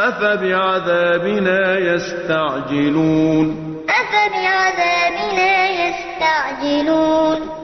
أَفَبِعَذَابِنَا يَسْتَعْجِلُونَ؟ أَفَبِعَذَابِنَا يَسْتَعْجِلُونَ؟